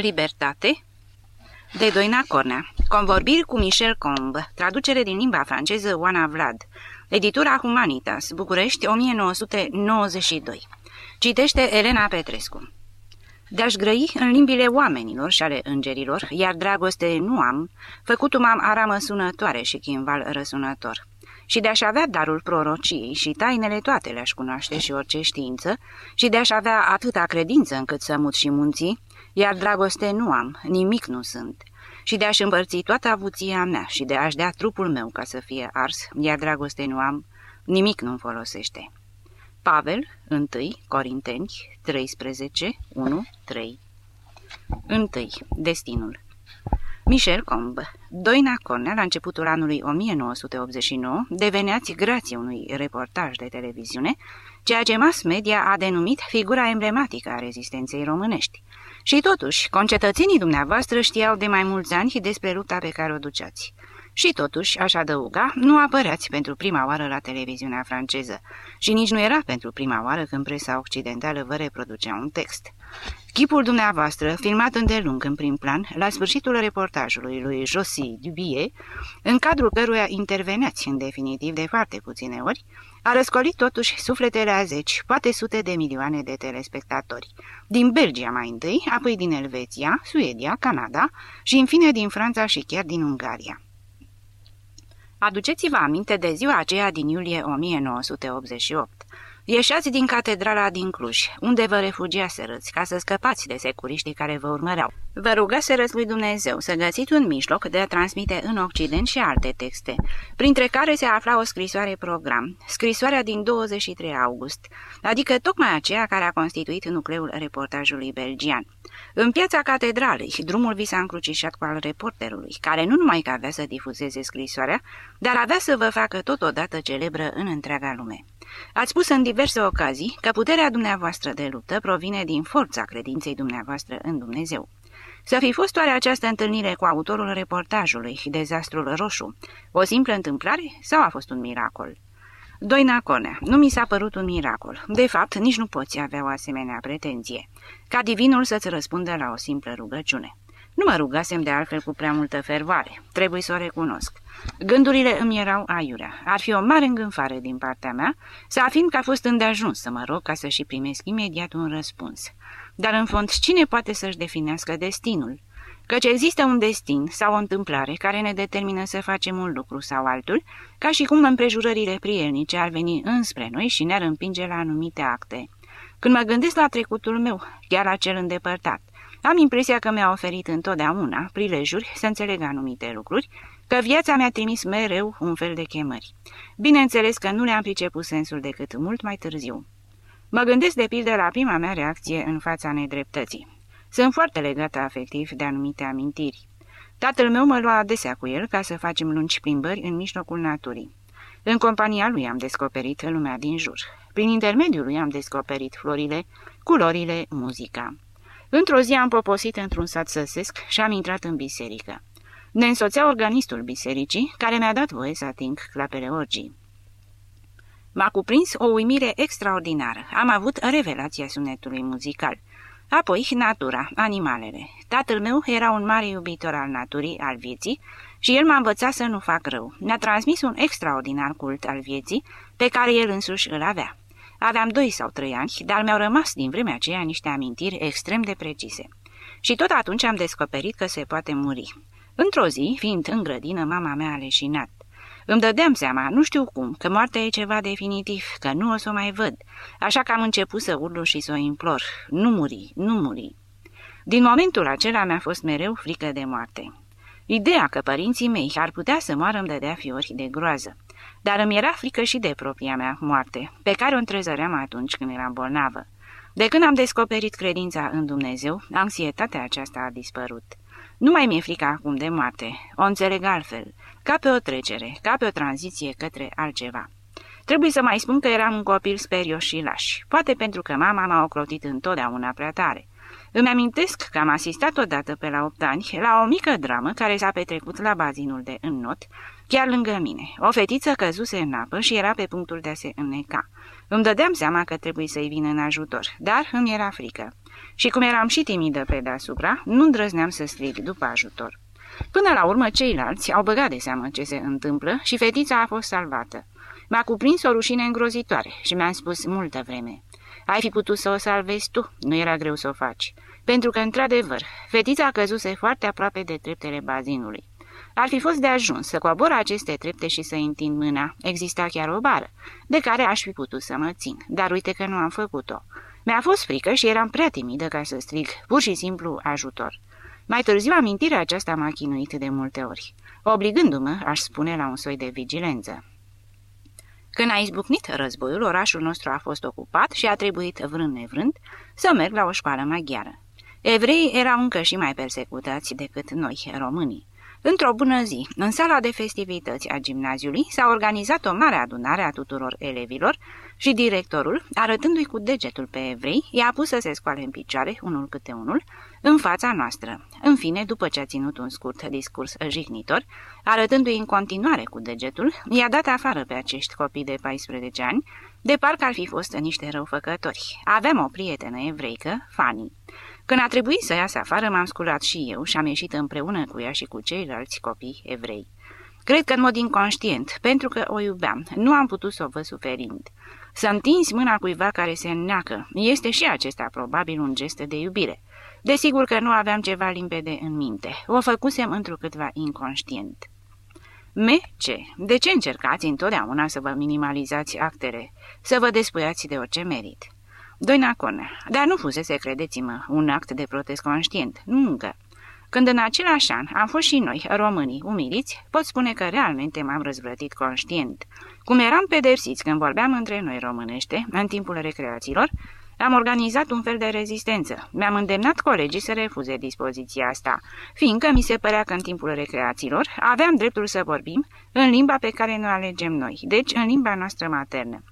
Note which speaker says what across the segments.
Speaker 1: Libertate de Doina Cornea. Convorbiri cu Michel Combe. Traducere din limba franceză Oana Vlad. Editura Humanitas București 1992 Citește Elena Petrescu. De-aș grăi în limbile oamenilor și ale îngerilor, iar dragoste nu am, făcutul am aramă sunătoare și chimval răsunător. Și de-aș avea darul prorociei și tainele toate le-aș cunoaște și orice știință, și de-aș avea atâta credință încât să mut și munții, iar dragoste nu am, nimic nu sunt, și de a-și împărți toată avuția mea și de a-și dea trupul meu ca să fie ars, iar dragoste nu am, nimic nu-mi folosește. Pavel, 1 Corinteni, 13, 1, 3 1. Destinul Michel Combe, Doina Cornea, la începutul anului 1989, deveneați grație unui reportaj de televiziune, ceea ce mass media a denumit figura emblematică a rezistenței românești. Și totuși, concetățenii dumneavoastră știau de mai mulți ani despre lupta pe care o duceați. Și totuși, aș adăuga, nu apăreați pentru prima oară la televiziunea franceză și nici nu era pentru prima oară când presa occidentală vă reproducea un text. Chipul dumneavoastră, filmat îndelung în prim plan, la sfârșitul reportajului lui Josie Dubier, în cadrul căruia interveneați în definitiv de foarte puține ori, a răscolit totuși sufletele a zeci, poate sute de milioane de telespectatori. Din Belgia mai întâi, apoi din Elveția, Suedia, Canada și în fine din Franța și chiar din Ungaria. Aduceți-vă aminte de ziua aceea din iulie 1988. Ieșați din catedrala din Cluj, unde vă refugiaserăți, ca să scăpați de securiștii care vă urmăreau. Vă rugaserăți lui Dumnezeu să găsiți un mijloc de a transmite în Occident și alte texte, printre care se afla o scrisoare program, scrisoarea din 23 august, adică tocmai aceea care a constituit nucleul reportajului belgian. În piața catedralei, drumul vi s-a încrucișat cu al reporterului, care nu numai că avea să difuzeze scrisoarea, dar avea să vă facă totodată celebră în întreaga lume. Ați spus în diverse ocazii că puterea dumneavoastră de luptă provine din forța credinței dumneavoastră în Dumnezeu. Să fi fost oare această întâlnire cu autorul reportajului, Dezastrul Roșu, o simplă întâmplare sau a fost un miracol? Doina Conea, nu mi s-a părut un miracol. De fapt, nici nu poți avea o asemenea pretenție. Ca divinul să-ți răspundă la o simplă rugăciune. Nu mă rugasem de altfel cu prea multă fervoare, trebuie să o recunosc. Gândurile îmi erau aiurea. Ar fi o mare îngânfare din partea mea să afirm că a fost îndeajuns să mă rog ca să și primesc imediat un răspuns. Dar în fond, cine poate să-și definească destinul? Căci există un destin sau o întâmplare care ne determină să facem un lucru sau altul, ca și cum împrejurările prielnice ar veni înspre noi și ne-ar împinge la anumite acte. Când mă gândesc la trecutul meu, chiar la cel îndepărtat, am impresia că mi-a oferit întotdeauna prilejuri să înțeleg anumite lucruri, că viața mi-a trimis mereu un fel de chemări. Bineînțeles că nu le-am priceput sensul decât mult mai târziu. Mă gândesc de pildă la prima mea reacție în fața nedreptății. Sunt foarte legată afectiv de anumite amintiri. Tatăl meu mă lua adesea cu el ca să facem lungi plimbări în mijlocul naturii. În compania lui am descoperit lumea din jur. Prin intermediul lui am descoperit florile, culorile, muzica. Într-o zi am poposit într-un sat săsesc și am intrat în biserică. Ne însoțea organistul bisericii, care mi-a dat voie să ating clapele orgii. M-a cuprins o uimire extraordinară. Am avut revelația sunetului muzical. Apoi, natura, animalele. Tatăl meu era un mare iubitor al naturii, al vieții, și el m-a învățat să nu fac rău. Ne-a transmis un extraordinar cult al vieții, pe care el însuși îl avea. Aveam doi sau trei ani, dar mi-au rămas din vremea aceea niște amintiri extrem de precise. Și tot atunci am descoperit că se poate muri. Într-o zi, fiind în grădină, mama mea a leșinat. Îmi dădeam seama, nu știu cum, că moartea e ceva definitiv, că nu o să o mai văd, așa că am început să urlu și să o implor. Nu muri, nu muri. Din momentul acela mi-a fost mereu frică de moarte. Ideea că părinții mei ar putea să moară îmi dădea fiori de groază, dar îmi era frică și de propria mea moarte, pe care o întrezăream atunci când eram bolnavă. De când am descoperit credința în Dumnezeu, anxietatea aceasta a dispărut. Nu mai mi-e frică acum de moarte, o înțeleg altfel, ca pe o trecere, ca pe o tranziție către altceva. Trebuie să mai spun că eram un copil sperios și laș, poate pentru că mama m-a ocrotit întotdeauna prea tare. Îmi amintesc că am asistat odată pe la opt ani la o mică dramă care s-a petrecut la bazinul de înnot, chiar lângă mine. O fetiță căzuse în apă și era pe punctul de a se înneca. Îmi dădeam seama că trebuie să-i vină în ajutor, dar îmi era frică. Și cum eram și timidă pe deasupra, nu îndrăzneam să strig după ajutor. Până la urmă, ceilalți au băgat de seamă ce se întâmplă și fetița a fost salvată. M-a cuprins o rușine îngrozitoare și mi-a spus multă vreme. Ai fi putut să o salvezi tu, nu era greu să o faci. Pentru că, într-adevăr, fetița căzuse foarte aproape de treptele bazinului. Ar fi fost de ajuns să cobor aceste trepte și să întind mâna. Exista chiar o bară, de care aș fi putut să mă țin, dar uite că nu am făcut-o. Mi-a fost frică și eram prea timidă ca să strig, pur și simplu ajutor. Mai târziu amintirea aceasta m-a chinuit de multe ori, obligându-mă, aș spune, la un soi de vigilență. Când a izbucnit războiul, orașul nostru a fost ocupat și a trebuit, vrând nevrând, să merg la o școală maghiară. Evreii erau încă și mai persecutați decât noi, românii. Într-o bună zi, în sala de festivități a gimnaziului, s-a organizat o mare adunare a tuturor elevilor și directorul, arătându-i cu degetul pe evrei, i-a pus să se scoale în picioare, unul câte unul, în fața noastră. În fine, după ce a ținut un scurt discurs jignitor, arătându-i în continuare cu degetul, i-a dat afară pe acești copii de 14 ani, de parcă ar fi fost niște răufăcători. Aveam o prietenă evreică, Fanny. Când a trebuit să iasă afară, m-am sculat și eu și am ieșit împreună cu ea și cu ceilalți copii evrei. Cred că în mod inconștient, pentru că o iubeam, nu am putut să o văd suferind. Să întinzi mâna cuiva care se înneacă, este și acesta probabil un gest de iubire. Desigur că nu aveam ceva limpede în minte, o făcusem întrucâtva inconștient. Me, ce? De ce încercați întotdeauna să vă minimalizați actele, să vă despuiați de orice merit? Doina dar nu fusese, credeți-mă, un act de protest conștient, nu încă. Când în același an am fost și noi, românii, umiliți, pot spune că realmente m-am răzvrătit conștient. Cum eram pedepsiți când vorbeam între noi românește, în timpul recreațiilor, am organizat un fel de rezistență. Mi-am îndemnat colegii să refuze dispoziția asta, fiindcă mi se părea că în timpul recreațiilor aveam dreptul să vorbim în limba pe care ne alegem noi, deci în limba noastră maternă.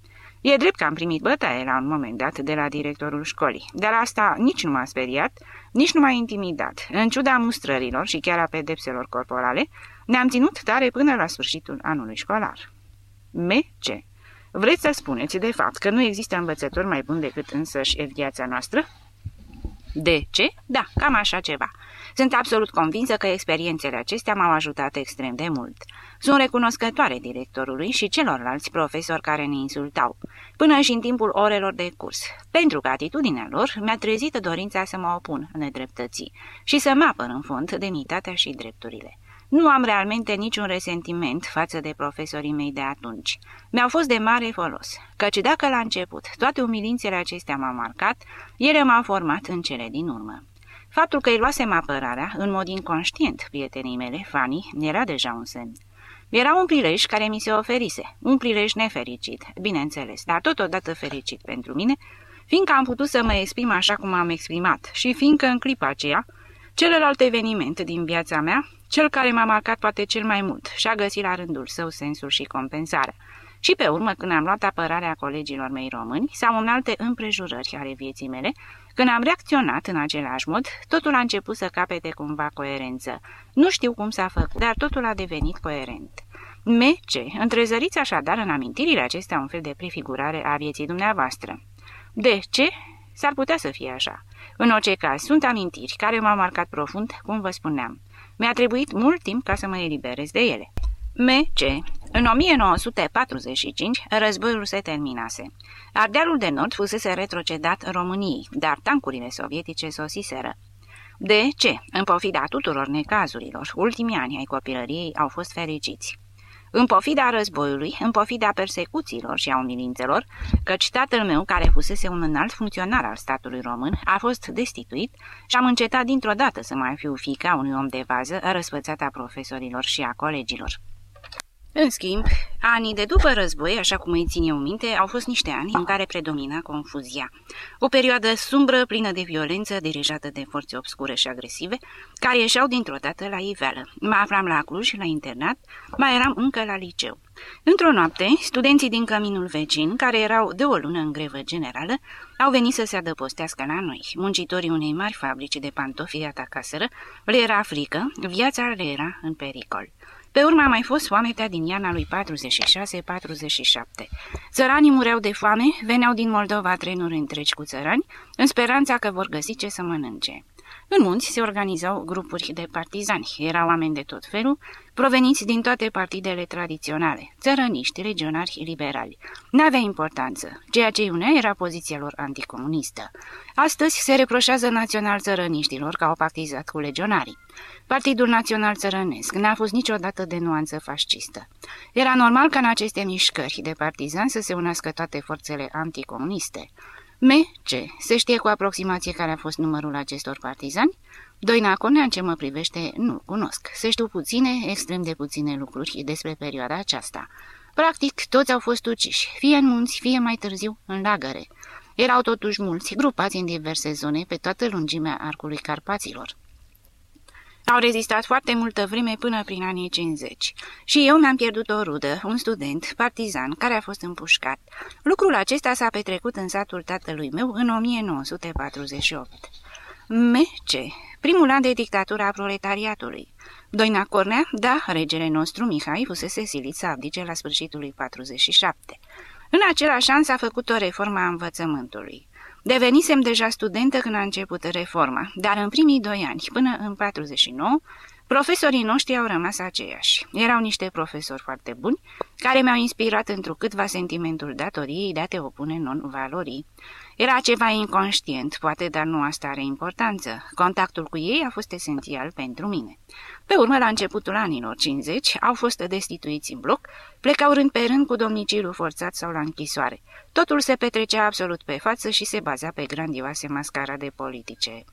Speaker 1: E drept că am primit bătaie la un moment dat de la directorul școlii, dar asta nici nu m-a speriat, nici nu m-a intimidat. În ciuda mustrărilor și chiar a pedepselor corporale, ne-am ținut tare până la sfârșitul anului școlar. M.C. Vreți să spuneți, de fapt, că nu există învățători mai buni decât însăși viața noastră? De ce? Da, cam așa ceva. Sunt absolut convinsă că experiențele acestea m-au ajutat extrem de mult. Sunt recunoscătoare directorului și celorlalți profesori care ne insultau, până și în timpul orelor de curs, pentru că atitudinea lor mi-a trezit dorința să mă opun nedreptății și să mă apăr în fond demnitatea și drepturile. Nu am realmente niciun resentiment față de profesorii mei de atunci. Mi-au fost de mare folos, căci dacă la început toate umilințele acestea m-au marcat, ele m-au format în cele din urmă. Faptul că îi luasem apărarea, în mod inconștient, prietenii mele, Fanny, era deja un semn. Era un prilej care mi se oferise, un prilej nefericit, bineînțeles, dar totodată fericit pentru mine, fiindcă am putut să mă exprim așa cum am exprimat și fiindcă în clipa aceea, celălalt eveniment din viața mea, cel care m-a marcat poate cel mai mult, și-a găsit la rândul său sensul și compensarea. Și pe urmă, când am luat apărarea colegilor mei români sau în alte împrejurări ale vieții mele, când am reacționat în același mod, totul a început să capete cumva coerență. Nu știu cum s-a făcut, dar totul a devenit coerent. M.C. Întrezăriți așadar în amintirile acestea un fel de prefigurare a vieții dumneavoastră. De ce? S-ar putea să fie așa. În orice caz, sunt amintiri care m-au marcat profund, cum vă spuneam. Mi-a trebuit mult timp ca să mă eliberez de ele. M.C. În 1945, războiul se terminase. Ardealul de Nord fusese retrocedat României, dar tancurile sovietice sosiseră. De ce? În pofida tuturor necazurilor, ultimii ani ai copilăriei au fost fericiți. În pofida războiului, în pofida persecuțiilor și a umilințelor, căci tatăl meu, care fusese un înalt funcționar al statului român, a fost destituit și am încetat dintr-o dată să mai fiu fica unui om de vază răspățat a profesorilor și a colegilor. În schimb, anii de după război, așa cum îi țin eu minte, au fost niște ani în care predomina confuzia. O perioadă sumbră, plină de violență, dirijată de forțe obscure și agresive, care ieșeau dintr-o dată la iveală. Mă aflam la Cluj, la internat, mai eram încă la liceu. Într-o noapte, studenții din căminul vecin, care erau de o lună în grevă generală, au venit să se adăpostească la noi. Muncitorii unei mari fabrici de pantofi atacaseră, le era frică, viața le era în pericol. Pe urmă a mai fost foametea din iarna lui 46-47. Țăranii mureau de foame, veneau din Moldova trenuri întregi cu țărani, în speranța că vor găsi ce să mănânce. În munți se organizau grupuri de partizani, erau oameni de tot felul, proveniți din toate partidele tradiționale, țărăniști, regionari, liberali. N-avea importanță, ceea ce unea era poziția lor anticomunistă. Astăzi se reproșează național țărăniștilor că au partizat cu legionarii. Partidul Național Țărănesc n-a fost niciodată de nuanță fascistă. Era normal ca în aceste mișcări de partizani să se unească toate forțele anticomuniste. M.C. Se știe cu aproximație care a fost numărul acestor partizani? Doina Conea, în ce mă privește, nu cunosc. Se știu puține, extrem de puține lucruri despre perioada aceasta. Practic, toți au fost uciși, fie în munți, fie mai târziu în lagăre. Erau totuși mulți, grupați în diverse zone pe toată lungimea arcului Carpaților. Au rezistat foarte multă vreme până prin anii 50. Și eu mi-am pierdut o rudă, un student, partizan, care a fost împușcat. Lucrul acesta s-a petrecut în satul tatălui meu în 1948. M.C. Primul an de dictatura a proletariatului. Doina Cornea, da, regele nostru, Mihai, fusese silit să abdice la sfârșitul lui 47. În același an s-a făcut o reformă a învățământului. Devenisem deja studentă când a început reforma, dar în primii doi ani, până în 49, profesorii noștri au rămas aceiași. Erau niște profesori foarte buni, care mi-au inspirat întrucâtva sentimentul datoriei de a te opune non-valorii. Era ceva inconștient, poate, dar nu asta are importanță. Contactul cu ei a fost esențial pentru mine. Pe urmă, la începutul anilor 50, au fost destituiți în bloc, plecau rând pe rând cu domniciliu forțat sau la închisoare. Totul se petrecea absolut pe față și se baza pe grandioase mascarade politice.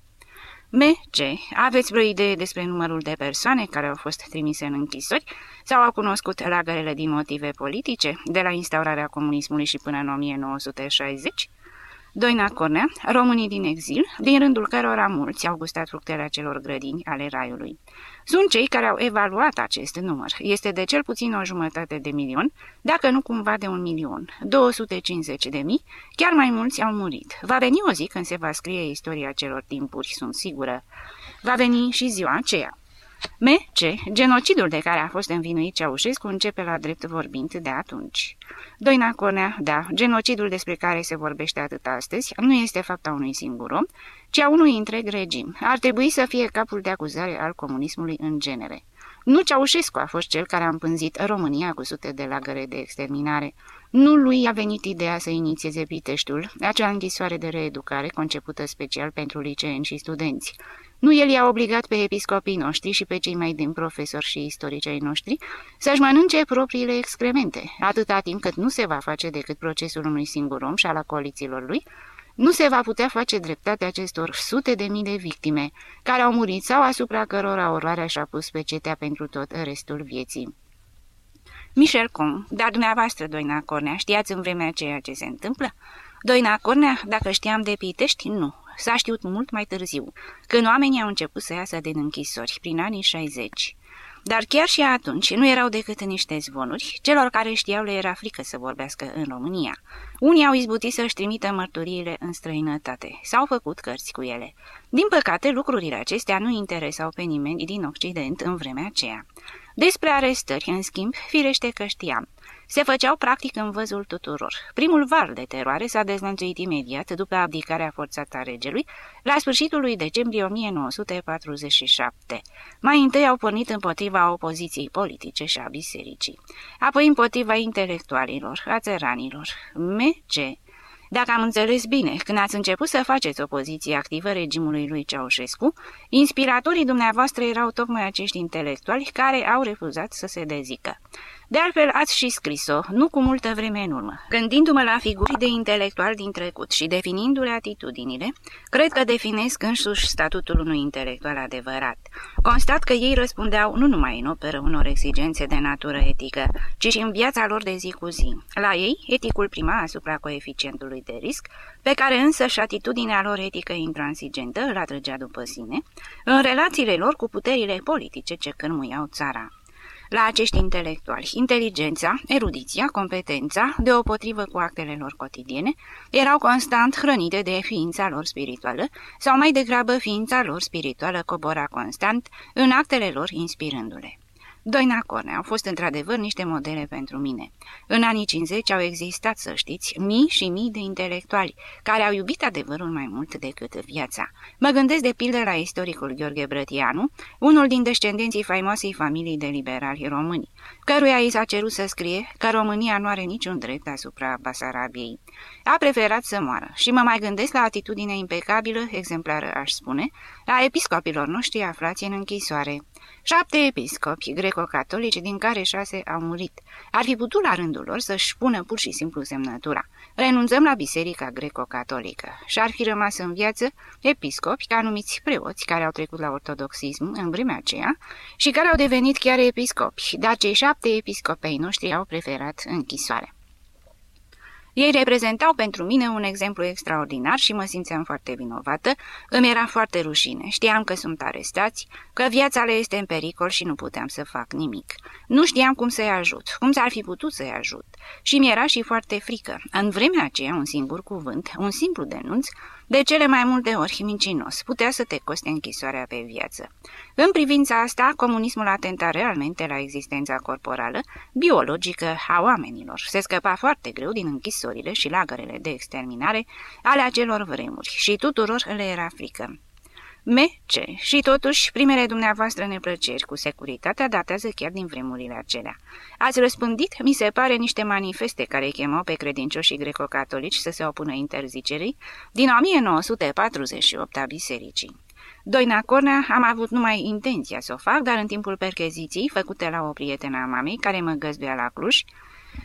Speaker 1: M.C. Aveți vreo idee despre numărul de persoane care au fost trimise în închisori sau au cunoscut lagărele din motive politice, de la instaurarea comunismului și până în 1960? Doina Cornea, românii din exil, din rândul cărora mulți au gustat fructele acelor grădini ale raiului. Sunt cei care au evaluat acest număr. Este de cel puțin o jumătate de milion, dacă nu cumva de un milion. 250 de mii, chiar mai mulți au murit. Va veni o zi când se va scrie istoria celor timpuri, sunt sigură. Va veni și ziua aceea. M.C. Genocidul de care a fost învinuit Ceaușescu începe la drept vorbind de atunci. Doina Conea, da, genocidul despre care se vorbește atât astăzi nu este fapta unui singur om, ci a unui întreg regim. Ar trebui să fie capul de acuzare al comunismului în genere. Nu Ceaușescu a fost cel care a împânzit România cu sute de lagăre de exterminare. Nu lui a venit ideea să inițieze Piteștul, acea închisoare de reeducare concepută special pentru liceeni și studenți. Nu el i-a obligat pe episcopii noștri și pe cei mai din profesori și istoricii noștri să-și mănânce propriile excremente, atâta timp cât nu se va face decât procesul unui singur om și al acoliților lui, nu se va putea face dreptate acestor sute de mii de victime care au murit sau asupra cărora oroarea și-a pus pe cetea pentru tot restul vieții. Michel Com, dar dumneavoastră, Doina Cornea, știați în vremea ceea ce se întâmplă? Doina Cornea, dacă știam de Pitești, nu. S-a știut mult mai târziu, când oamenii au început să iasă din închisori, prin anii 60. Dar chiar și atunci nu erau decât niște zvonuri, celor care știau le era frică să vorbească în România. Unii au izbutit să-și trimită mărturiile în străinătate, s-au făcut cărți cu ele. Din păcate, lucrurile acestea nu interesau pe nimeni din Occident în vremea aceea. Despre arestări, în schimb, firește că știam se făceau practic în văzul tuturor. Primul val de teroare s-a dezlănțuit imediat după abdicarea forțată a regelui, la sfârșitul lui decembrie 1947. Mai întâi au pornit împotriva opoziției politice și a bisericii, apoi împotriva intelectualilor, a țăranilor. M.C. Dacă am înțeles bine, când ați început să faceți opoziție activă regimului lui Ceaușescu, inspiratorii dumneavoastră erau tocmai acești intelectuali care au refuzat să se dezică. De altfel, ați și scris-o, nu cu multă vreme în urmă. Gândindu-mă la figuri de intelectual din trecut și definindu-le atitudinile, cred că definesc însuși statutul unui intelectual adevărat. Constat că ei răspundeau nu numai în operă unor exigențe de natură etică, ci și în viața lor de zi cu zi. La ei, eticul prima asupra coeficientului de risc, pe care însă și atitudinea lor etică intransigentă îl atrăgea după sine, în relațiile lor cu puterile politice ce cârmuiau țara. La acești intelectuali. Inteligența, erudiția, competența, deopotrivă cu actele lor cotidiene, erau constant hrănite de ființa lor spirituală, sau mai degrabă ființa lor spirituală cobora constant în actele lor inspirându-le. Doina Corne au fost într-adevăr niște modele pentru mine. În anii 50 au existat, să știți, mii și mii de intelectuali care au iubit adevărul mai mult decât viața. Mă gândesc de pildă la istoricul Gheorghe Brătianu, unul din descendenții faimoasei familii de liberali români, căruia i s-a cerut să scrie că România nu are niciun drept asupra Basarabiei. A preferat să moară și mă mai gândesc la atitudinea impecabilă, exemplară aș spune, a episcopilor noștri aflați în închisoare. Șapte episcopi greco-catolici, din care șase au murit. Ar fi putut la rândul lor să-și pună pur și simplu semnătura. Renunțăm la biserica greco-catolică și ar fi rămas în viață episcopi ca numiți preoți care au trecut la ortodoxism în vremea aceea și care au devenit chiar episcopi, dar cei șapte episcopei noștri au preferat închisoarea. Ei reprezentau pentru mine un exemplu extraordinar și mă simțeam foarte vinovată, îmi era foarte rușine, știam că sunt arestați, că viața le este în pericol și nu puteam să fac nimic. Nu știam cum să-i ajut, cum s-ar fi putut să-i ajut și mi-era și foarte frică. În vremea aceea, un singur cuvânt, un simplu denunț, de cele mai multe ori mincinos, putea să te coste închisoarea pe viață. În privința asta, comunismul atenta realmente la existența corporală, biologică a oamenilor. Se scăpa foarte greu din închisorile și lagărele de exterminare ale acelor vremuri și tuturor le era frică. M.C. Și totuși, primele dumneavoastră neplăceri cu securitatea datează chiar din vremurile acelea. Ați răspândit, mi se pare, niște manifeste care chemau pe credincioșii greco-catolici să se opună interzicerii din 1948 a bisericii. Doina Cornea am avut numai intenția să o fac, dar în timpul percheziției, făcute la o prietenă a mamei, care mă găzduia la Cluj,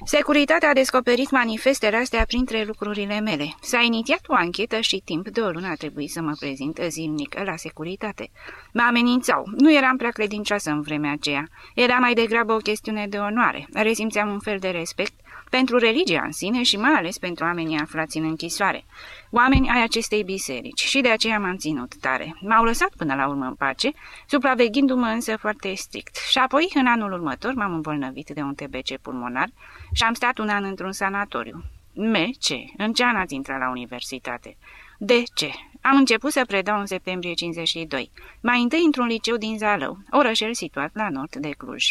Speaker 1: Securitatea a descoperit manifestele astea printre lucrurile mele. S-a inițiat o anchetă și timp de o lună a trebuit să mă prezint zilnic la securitate. Mă amenințau. Nu eram prea credincioasă în vremea aceea. Era mai degrabă o chestiune de onoare. Resimțeam un fel de respect pentru religia în sine și mai ales pentru oamenii aflați în închisoare. Oameni ai acestei biserici și de aceea m-am ținut tare. M-au lăsat până la urmă în pace, supraveghindu-mă însă foarte strict. Și apoi, în anul următor, m-am îmbolnăvit de un TBC pulmonar și am stat un an într-un sanatoriu. Me, ce? În ce an ați intrat la universitate? De ce? Am început să predau în septembrie 52, mai întâi într-un liceu din Zalău, orășel situat la nord de Cluj.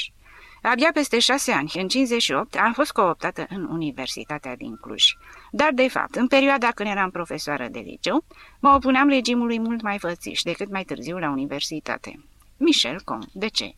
Speaker 1: Abia peste șase ani, în 58, am fost cooptată în Universitatea din Cluj. Dar, de fapt, în perioada când eram profesoară de liceu, mă opuneam regimului mult mai fățiș decât mai târziu la universitate. Michel Com. De ce?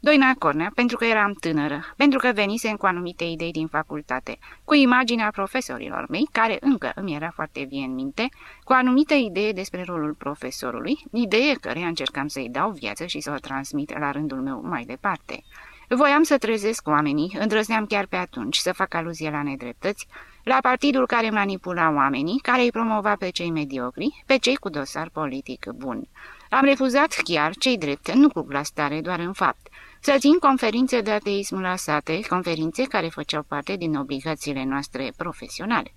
Speaker 1: Doina Cornea, pentru că eram tânără, pentru că venisem cu anumite idei din facultate, cu imaginea profesorilor mei, care încă îmi era foarte vie în minte, cu anumite idee despre rolul profesorului, idee care încercam să-i dau viață și să o transmit la rândul meu mai departe. Voiam să trezesc oamenii, îndrăzneam chiar pe atunci să fac aluzie la nedreptăți, la partidul care manipula oamenii, care îi promova pe cei mediocri, pe cei cu dosar politic bun. Am refuzat chiar, cei drept, nu cu glas tare, doar în fapt, să țin conferințe de ateism la sate, conferințe care făceau parte din obligațiile noastre profesionale.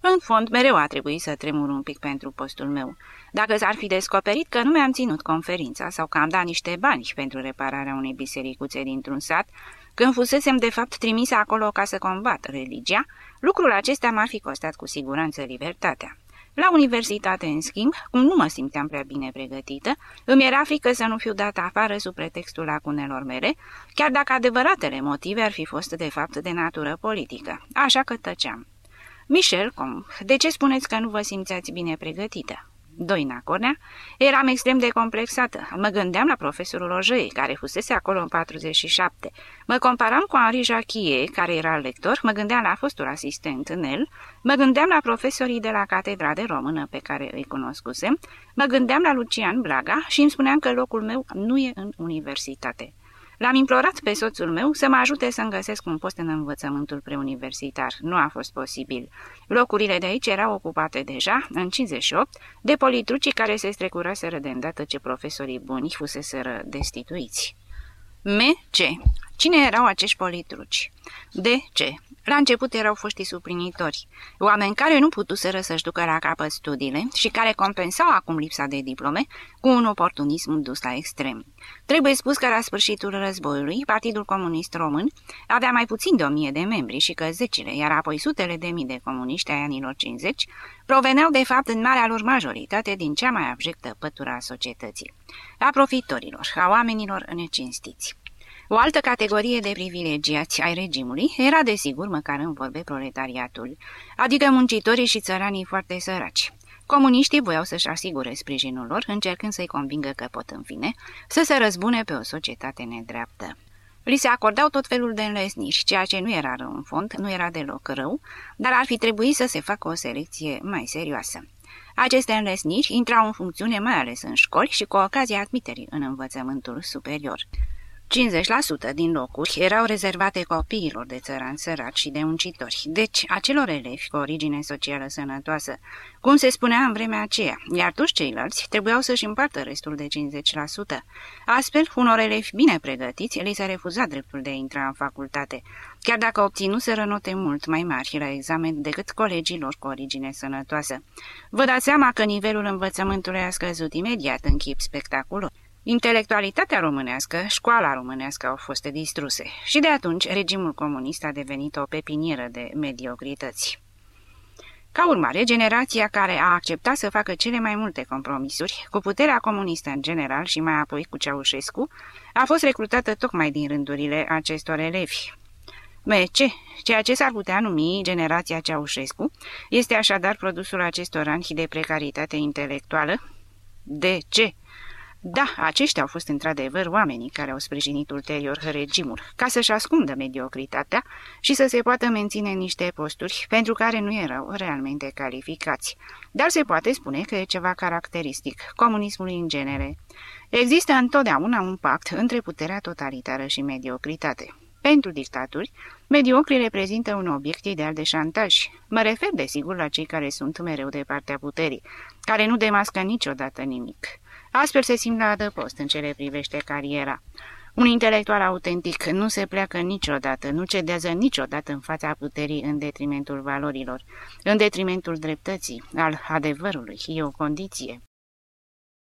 Speaker 1: În fond, mereu a trebuit să tremur un pic pentru postul meu. Dacă s-ar fi descoperit că nu mi-am ținut conferința sau că am dat niște bani pentru repararea unei bisericuțe dintr-un sat, când fusesem de fapt trimisă acolo ca să combat religia, lucrul acesta m-ar fi costat cu siguranță libertatea. La universitate, în schimb, cum nu mă simteam prea bine pregătită, îmi era frică să nu fiu dată afară sub pretextul lacunelor mele, chiar dacă adevăratele motive ar fi fost de fapt de natură politică, așa că tăceam. Michel, cum, de ce spuneți că nu vă simțeați bine pregătită? Doina Cornea, eram extrem de complexată. Mă gândeam la profesorul Ojei, care fusese acolo în 47. Mă comparam cu Henri Jachie, care era lector, mă gândeam la fostul asistent în el, mă gândeam la profesorii de la Catedra de Română pe care îi cunoscusem, mă gândeam la Lucian Blaga și îmi spuneam că locul meu nu e în universitate. L-am implorat pe soțul meu să mă ajute să-mi găsesc un post în învățământul preuniversitar. Nu a fost posibil. Locurile de aici erau ocupate deja, în 58, de politrucii care se strecuraseră de îndată ce profesorii buni fuseseră destituiți. M.C. Cine erau acești politruci? De ce? La început erau foștii suplinitori, oameni care nu putuseră să-și ducă la capăt studiile și care compensau acum lipsa de diplome cu un oportunism dus la extrem. Trebuie spus că la sfârșitul războiului, Partidul Comunist Român avea mai puțin de o mie de membri și că zecile, iar apoi sutele de mii de comuniști ai anilor 50, proveneau de fapt în marea lor majoritate din cea mai abjectă pătura a societății, a profitorilor, a oamenilor necinstiți. O altă categorie de privilegiați ai regimului era desigur, măcar în vorbe, proletariatul, adică muncitorii și țăranii foarte săraci. Comuniștii voiau să-și asigure sprijinul lor, încercând să-i convingă că pot în fine să se răzbune pe o societate nedreaptă. Li se acordau tot felul de înlesniri, ceea ce nu era rău în fond, nu era deloc rău, dar ar fi trebuit să se facă o selecție mai serioasă. Aceste înlesniri intrau în funcțiune mai ales în școli și cu ocazia admiterii în învățământul superior. 50% din locuri erau rezervate copiilor de țărani săraci și de muncitori, deci acelor elevi cu origine socială sănătoasă, cum se spunea în vremea aceea, iar toți ceilalți trebuiau să-și împartă restul de 50%. Astfel, unor elevi bine pregătiți li se refuza dreptul de a intra în facultate, chiar dacă obținuseră note mult mai mari la examen decât colegii lor cu origine sănătoasă. Vă dați seama că nivelul învățământului a scăzut imediat în chip spectaculos. Intelectualitatea românească, școala românească au fost distruse și de atunci regimul comunist a devenit o pepinieră de mediocrități. Ca urmare, generația care a acceptat să facă cele mai multe compromisuri, cu puterea comunistă în general și mai apoi cu Ceaușescu, a fost recrutată tocmai din rândurile acestor elevi. MC, ceea ce s-ar putea numi generația Ceaușescu, este așadar produsul acestor ani de precaritate intelectuală. De ce? Da, aceștia au fost într-adevăr oamenii care au sprijinit ulterior regimul, ca să-și ascundă mediocritatea și să se poată menține niște posturi pentru care nu erau realmente calificați. Dar se poate spune că e ceva caracteristic comunismului în genere. Există întotdeauna un pact între puterea totalitară și mediocritate. Pentru dictaturi, mediocrii reprezintă un obiect ideal de șantaj. Mă refer desigur la cei care sunt mereu de partea puterii, care nu demască niciodată nimic. Astfel se simt la adăpost în ce le privește cariera. Un intelectual autentic nu se pleacă niciodată, nu cedează niciodată în fața puterii în detrimentul valorilor, în detrimentul dreptății, al adevărului, e o condiție.